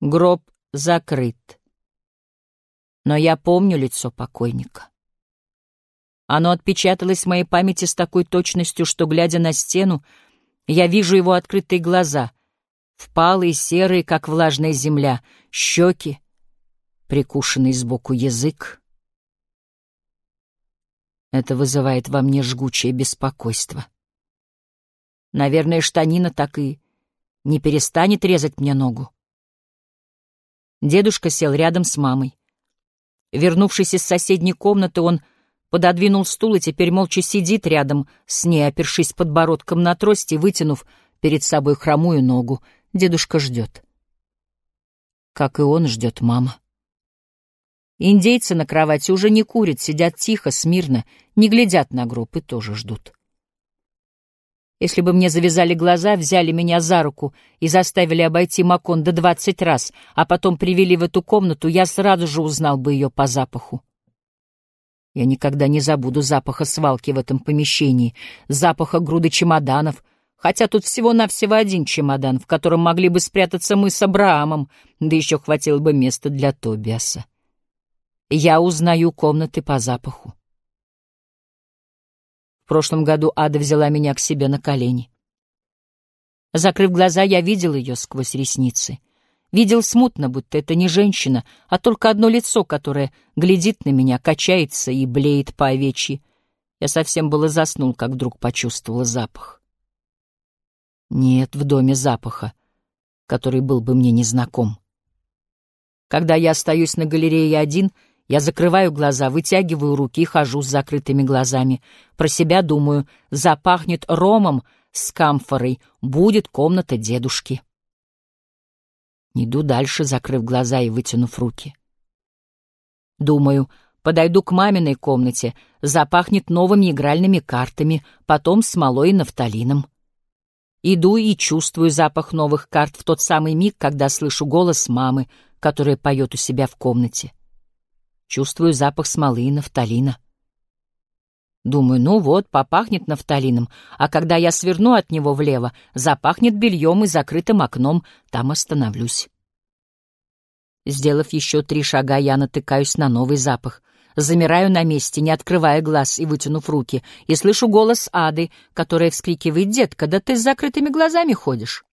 Гроб закрыт. Но я помню лицо покойника. Оно отпечаталось в моей памяти с такой точностью, что, глядя на стену, я вижу его открытые глаза, впалые, серые, как влажная земля, щеки, прикушенный сбоку язык. Это вызывает во мне жгучее беспокойство. Наверное, штанина так и не перестанет резать мне ногу. Дедушка сел рядом с мамой. Вернувшись из соседней комнаты, он пододвинул стул и теперь молча сидит рядом с ней, опершись подбородком на трость и вытянув перед собой хромую ногу. Дедушка ждет. Как и он ждет мама. Индейцы на кровати уже не курят, сидят тихо, смирно, не глядят на гроб и тоже ждут. Если бы мне завязали глаза, взяли меня за руку и заставили обойти Макондо двадцать раз, а потом привели в эту комнату, я сразу же узнал бы ее по запаху. Я никогда не забуду запаха свалки в этом помещении, запаха груды чемоданов, хотя тут всего-навсего один чемодан, в котором могли бы спрятаться мы с Абраамом, да еще хватило бы места для Тобиаса. Я узнаю комнаты по запаху. В прошлом году Ада взяла меня к себе на колени. Закрыв глаза, я видел ее сквозь ресницы. Видел смутно, будто это не женщина, а только одно лицо, которое глядит на меня, качается и блеет по овечьи. Я совсем было заснул, как вдруг почувствовал запах. Нет в доме запаха, который был бы мне незнаком. Когда я остаюсь на галерее один — я закрываю глаза, вытягиваю руки и хожу с закрытыми глазами. Про себя думаю, запахнет ромом с камфорой, будет комната дедушки. Иду дальше, закрыв глаза и вытянув руки. Думаю, подойду к маминой комнате, запахнет новыми игральными картами, потом смолой и нафталином. Иду и чувствую запах новых карт в тот самый миг, когда слышу голос мамы, которая поет у себя в комнате. Чувствую запах смолы и нафталина. Думаю, ну вот, попахнет нафталином, а когда я сверну от него влево, запахнет бельем и закрытым окном, там остановлюсь. Сделав еще три шага, я натыкаюсь на новый запах. Замираю на месте, не открывая глаз и вытянув руки, и слышу голос Ады, которая вскрикивает «Детка, да ты с закрытыми глазами ходишь!»